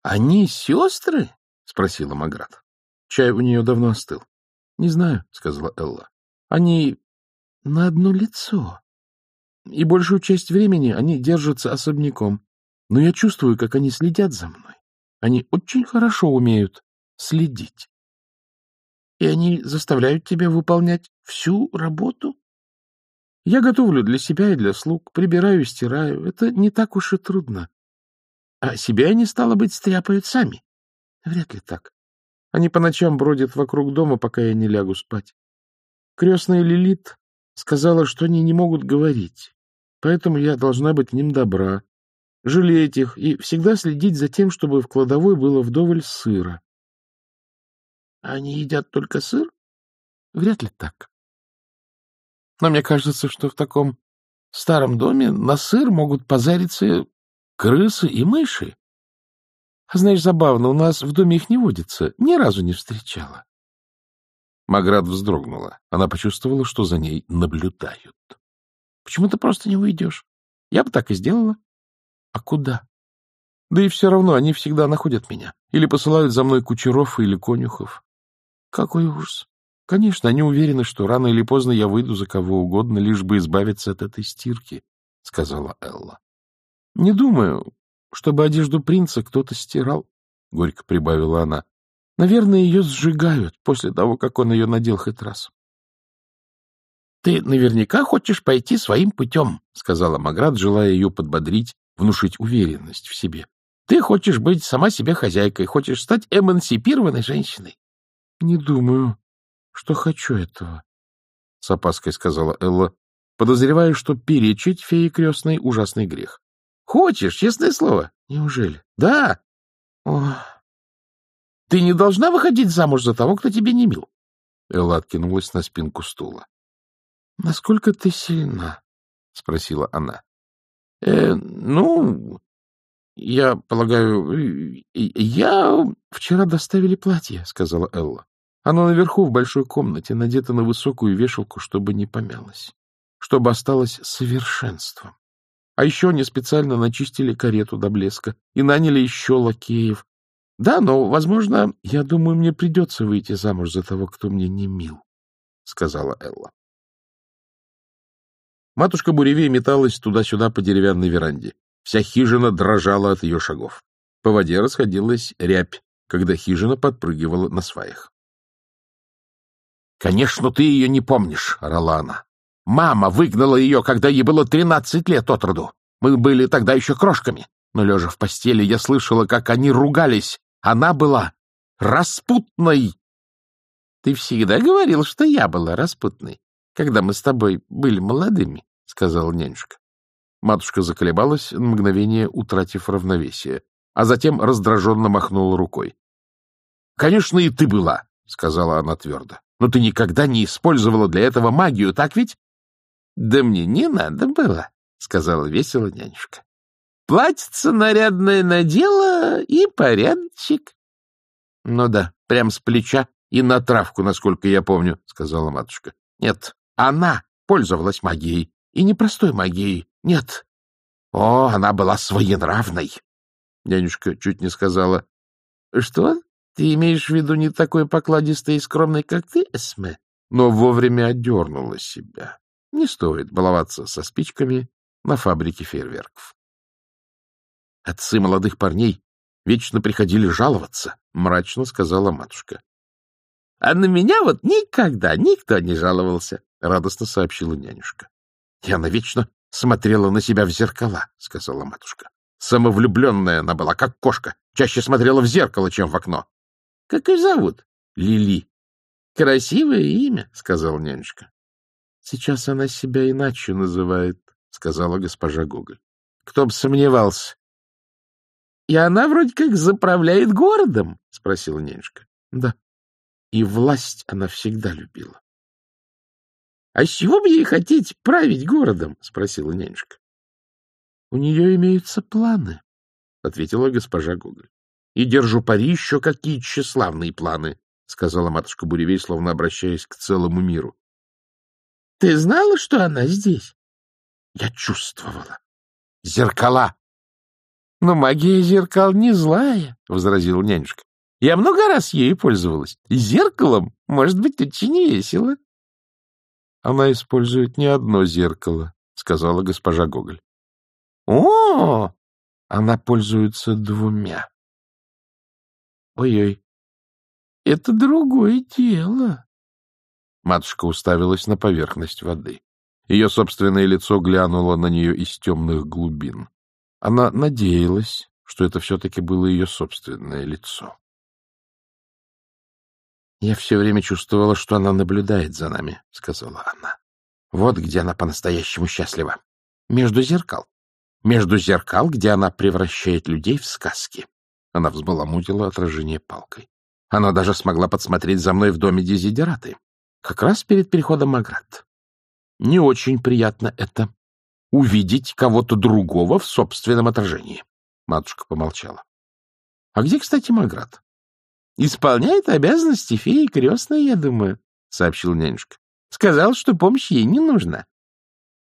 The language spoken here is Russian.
— Они сестры? — спросила Маград. Чай у нее давно остыл. — Не знаю, — сказала Элла. — Они на одно лицо. И большую часть времени они держатся особняком. Но я чувствую, как они следят за мной. Они очень хорошо умеют следить. И они заставляют тебя выполнять всю работу? Я готовлю для себя и для слуг, прибираю и стираю. Это не так уж и трудно. А себя они, стало быть, стряпают сами. Вряд ли так. Они по ночам бродят вокруг дома, пока я не лягу спать. Крестная Лилит сказала, что они не могут говорить, поэтому я должна быть ним добра, жалеть их и всегда следить за тем, чтобы в кладовой было вдоволь сыра. — Они едят только сыр? Вряд ли так. Но мне кажется, что в таком старом доме на сыр могут позариться крысы и мыши. А знаешь, забавно, у нас в доме их не водится, ни разу не встречала. Маград вздрогнула. Она почувствовала, что за ней наблюдают. — Почему ты просто не уйдешь? Я бы так и сделала. — А куда? — Да и все равно они всегда находят меня. Или посылают за мной кучеров или конюхов. — Какой ужас! Конечно, они уверены, что рано или поздно я выйду за кого угодно, лишь бы избавиться от этой стирки, — сказала Элла. — Не думаю, чтобы одежду принца кто-то стирал, — горько прибавила она. Наверное, ее сжигают после того, как он ее надел хоть раз. — Ты наверняка хочешь пойти своим путем, — сказала Маград, желая ее подбодрить, внушить уверенность в себе. — Ты хочешь быть сама себе хозяйкой, хочешь стать эмансипированной женщиной. — Не думаю, что хочу этого, — с опаской сказала Элла, подозревая, что перечить фее крестной — ужасный грех. — Хочешь, честное слово? — Неужели? — Да. — Ох... Ты не должна выходить замуж за того, кто тебе не мил. Элла откинулась на спинку стула. — Насколько ты сильна? — спросила она. «Э, — Ну, я полагаю, я... — Вчера доставили платье, — сказала Элла. Оно наверху в большой комнате, надето на высокую вешалку, чтобы не помялось, чтобы осталось совершенством. А еще они специально начистили карету до блеска и наняли еще лакеев, да, но, возможно, я думаю, мне придется выйти замуж за того, кто мне не мил, — сказала Элла. Матушка Буревей металась туда-сюда по деревянной веранде. Вся хижина дрожала от ее шагов. По воде расходилась рябь, когда хижина подпрыгивала на сваях. — Конечно, ты ее не помнишь, — орала она. — Мама выгнала ее, когда ей было тринадцать лет от роду. Мы были тогда еще крошками. Но, лежа в постели, я слышала, как они ругались, она была распутной. — Ты всегда говорил, что я была распутной, когда мы с тобой были молодыми, — сказала нянюшка. Матушка заколебалась, на мгновение утратив равновесие, а затем раздраженно махнула рукой. — Конечно, и ты была, — сказала она твердо. — Но ты никогда не использовала для этого магию, так ведь? — Да мне не надо было, — сказала весело нянюшка. Платьице нарядное надела и порядочек. — Ну да, прям с плеча и на травку, насколько я помню, — сказала матушка. — Нет, она пользовалась магией, и не простой магией, нет. О, она была своенравной. Нянюшка чуть не сказала. — Что? Ты имеешь в виду не такой покладистый и скромный, как ты, Эсме? Но вовремя отдернула себя. Не стоит баловаться со спичками на фабрике фейерверков. Отцы молодых парней вечно приходили жаловаться, — мрачно сказала матушка. — А на меня вот никогда никто не жаловался, — радостно сообщила нянюшка. — И она вечно смотрела на себя в зеркала, — сказала матушка. Самовлюбленная она была, как кошка, чаще смотрела в зеркало, чем в окно. — Как ее зовут? — Лили. — Красивое имя, — сказала нянюшка. — Сейчас она себя иначе называет, — сказала госпожа Гоголь. — Кто бы сомневался, и она вроде как заправляет городом? — спросила нянюшка. — Да. И власть она всегда любила. — А с чего бы ей хотеть править городом? — спросила нянюшка. — У нее имеются планы, — ответила госпожа Гоголь. — И держу пари еще какие тщеславные планы, — сказала матушка Буревей, словно обращаясь к целому миру. — Ты знала, что она здесь? — Я чувствовала. — Зеркала! — Но магия зеркал не злая, — возразила нянюшка. — Я много раз ею пользовалась. Зеркалом может быть очень весело. — Она использует не одно зеркало, — сказала госпожа Гоголь. — О! Она пользуется двумя. Ой-ой, это другое дело. Матушка уставилась на поверхность воды. Ее собственное лицо глянуло на нее из темных глубин. Она надеялась, что это все-таки было ее собственное лицо. «Я все время чувствовала, что она наблюдает за нами», — сказала она. «Вот где она по-настоящему счастлива. Между зеркал. Между зеркал, где она превращает людей в сказки». Она взбаламутила отражение палкой. Она даже смогла подсмотреть за мной в доме Дезидераты. Как раз перед переходом Маград. Не очень приятно это — увидеть кого-то другого в собственном отражении. Матушка помолчала. — А где, кстати, Маград? — Исполняет обязанности феи крестной, я думаю, — сообщил нянюшка. — Сказал, что помощь ей не нужна.